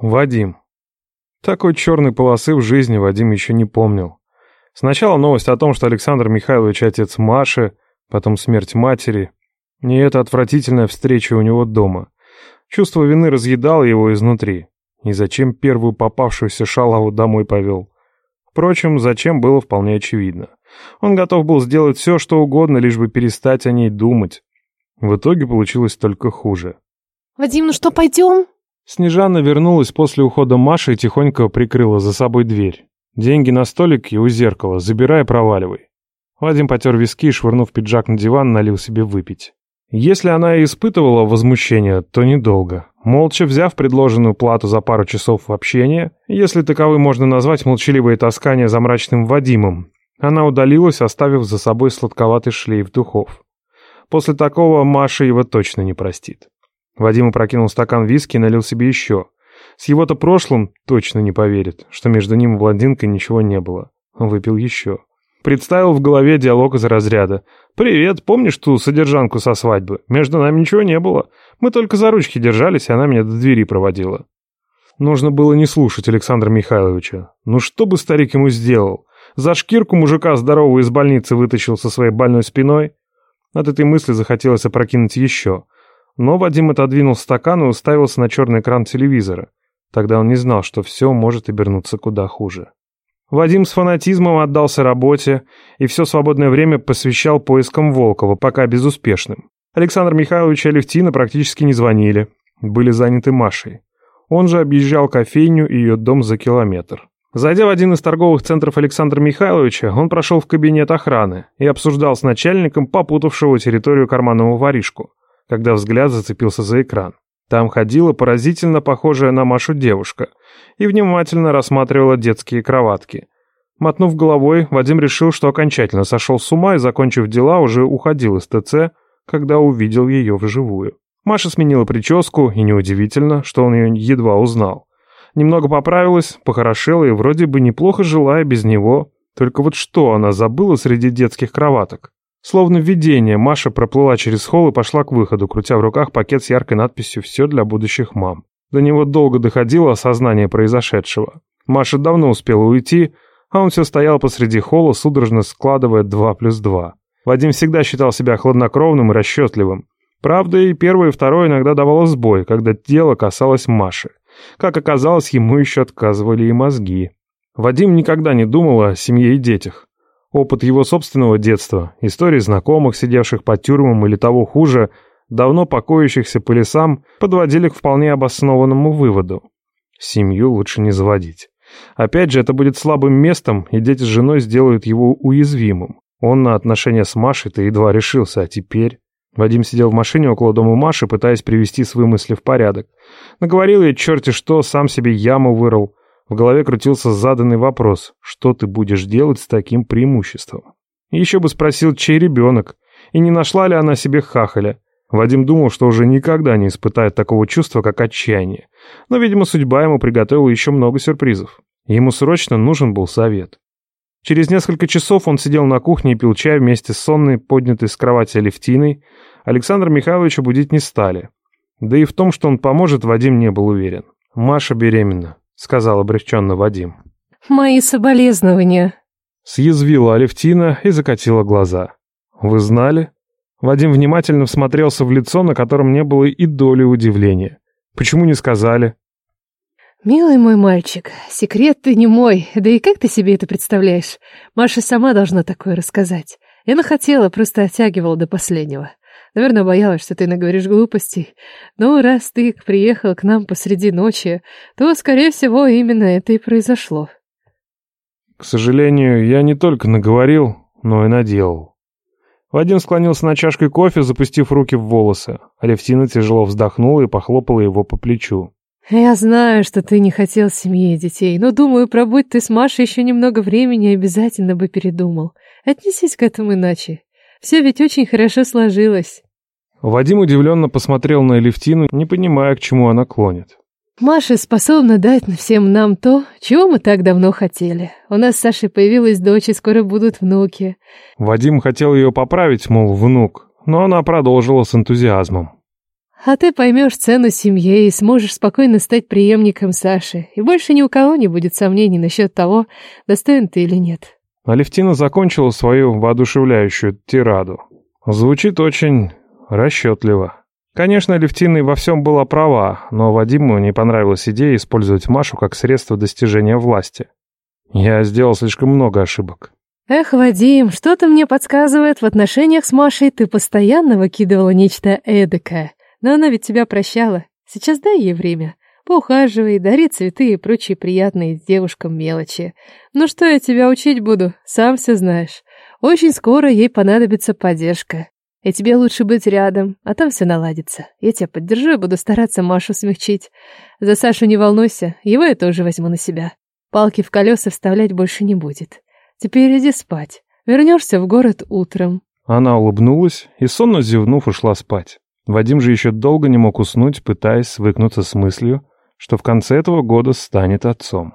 Вадим. Такой черной полосы в жизни Вадим еще не помнил. Сначала новость о том, что Александр Михайлович отец Маши, потом смерть матери. И эта отвратительная встреча у него дома. Чувство вины разъедало его изнутри. И зачем первую попавшуюся шалаву домой повел? Впрочем, зачем было вполне очевидно. Он готов был сделать все, что угодно, лишь бы перестать о ней думать. В итоге получилось только хуже. «Вадим, ну что, пойдем?» Снежана вернулась после ухода Маши и тихонько прикрыла за собой дверь. «Деньги на столике у зеркала, забирай и проваливай». Вадим потер виски и, швырнув пиджак на диван, налил себе выпить. Если она и испытывала возмущение, то недолго. Молча взяв предложенную плату за пару часов общения, если таковой можно назвать молчаливое таскание за мрачным Вадимом, она удалилась, оставив за собой сладковатый шлейф духов. После такого Маша его точно не простит. Вадим опрокинул стакан виски и налил себе еще. С его-то прошлым точно не поверит, что между ним и блондинкой ничего не было. Он выпил еще. Представил в голове диалог из разряда. «Привет, помнишь ту содержанку со свадьбы? Между нами ничего не было. Мы только за ручки держались, и она меня до двери проводила». Нужно было не слушать Александра Михайловича. Ну что бы старик ему сделал? За шкирку мужика здорового из больницы вытащил со своей больной спиной? От этой мысли захотелось опрокинуть еще. Но Вадим отодвинул стакан и уставился на черный экран телевизора. Тогда он не знал, что все может обернуться куда хуже. Вадим с фанатизмом отдался работе и все свободное время посвящал поискам Волкова, пока безуспешным. Александр Михайлович и Алевтина практически не звонили, были заняты Машей. Он же объезжал кофейню и ее дом за километр. Зайдя в один из торговых центров Александра Михайловича, он прошел в кабинет охраны и обсуждал с начальником попутавшего территорию карманного воришку, когда взгляд зацепился за экран. Там ходила поразительно похожая на Машу девушка и внимательно рассматривала детские кроватки. Мотнув головой, Вадим решил, что окончательно сошел с ума и, закончив дела, уже уходил из ТЦ, когда увидел ее вживую. Маша сменила прическу, и неудивительно, что он ее едва узнал. Немного поправилась, похорошела и вроде бы неплохо жила и без него. Только вот что она забыла среди детских кроваток? Словно видение, Маша проплыла через холл и пошла к выходу, крутя в руках пакет с яркой надписью «Все для будущих мам». До него долго доходило осознание произошедшего. Маша давно успела уйти, а он все стоял посреди холла, судорожно складывая два плюс два. Вадим всегда считал себя хладнокровным и расчетливым. Правда, и первое и второе иногда давало сбой, когда дело касалось Маши. Как оказалось, ему еще отказывали и мозги. Вадим никогда не думал о семье и детях. Опыт его собственного детства, истории знакомых, сидевших под тюрьмам или того хуже, давно покоящихся по лесам, подводили к вполне обоснованному выводу. Семью лучше не заводить. Опять же, это будет слабым местом, и дети с женой сделают его уязвимым. Он на отношения с Машей-то едва решился, а теперь... Вадим сидел в машине около дома Маши, пытаясь привести свои мысли в порядок. Наговорил ей черти что, сам себе яму вырыл, в голове крутился заданный вопрос, что ты будешь делать с таким преимуществом? еще бы спросил, чей ребенок, и не нашла ли она себе хахаля. Вадим думал, что уже никогда не испытает такого чувства, как отчаяние. Но, видимо, судьба ему приготовила еще много сюрпризов. Ему срочно нужен был совет. Через несколько часов он сидел на кухне и пил чай вместе с сонной, поднятой с кровати Алевтиной. Александра Михайловича будить не стали. Да и в том, что он поможет, Вадим не был уверен. Маша беременна сказал облегченно Вадим. «Мои соболезнования», — съязвила Алевтина и закатила глаза. «Вы знали?» Вадим внимательно всмотрелся в лицо, на котором не было и доли удивления. «Почему не сказали?» «Милый мой мальчик, секрет ты не мой, да и как ты себе это представляешь? Маша сама должна такое рассказать. Я хотела, просто оттягивала до последнего. Наверное, боялась, что ты наговоришь глупостей. Но раз ты приехал к нам посреди ночи, то, скорее всего, именно это и произошло. К сожалению, я не только наговорил, но и наделал. Вадим склонился на чашкой кофе, запустив руки в волосы. Алевтина тяжело вздохнула и похлопала его по плечу. «Я знаю, что ты не хотел семьи и детей, но, думаю, пробудь ты с Машей еще немного времени, обязательно бы передумал. Отнесись к этому иначе. Все ведь очень хорошо сложилось». Вадим удивленно посмотрел на Элевтину, не понимая, к чему она клонит. «Маша способна дать всем нам то, чего мы так давно хотели. У нас с Сашей появилась дочь, и скоро будут внуки». Вадим хотел ее поправить, мол, внук, но она продолжила с энтузиазмом. А ты поймешь цену семье и сможешь спокойно стать преемником Саши, и больше ни у кого не будет сомнений насчет того, достоин ты или нет. Алевтина закончила свою воодушевляющую тираду. Звучит очень расчетливо. Конечно, Алевтина во всем была права, но Вадиму не понравилась идея использовать Машу как средство достижения власти. Я сделал слишком много ошибок. Эх, Вадим, что-то мне подсказывает, в отношениях с Машей ты постоянно выкидывала нечто эдакое. Но она ведь тебя прощала. Сейчас дай ей время. Поухаживай, дари цветы и прочие приятные девушкам мелочи. Ну что я тебя учить буду, сам все знаешь. Очень скоро ей понадобится поддержка. И тебе лучше быть рядом, а там все наладится. Я тебя поддержу и буду стараться Машу смягчить. За Сашу не волнуйся, его я тоже возьму на себя. Палки в колеса вставлять больше не будет. Теперь иди спать. Вернешься в город утром. Она улыбнулась и, сонно зевнув, ушла спать. Вадим же еще долго не мог уснуть, пытаясь свыкнуться с мыслью, что в конце этого года станет отцом.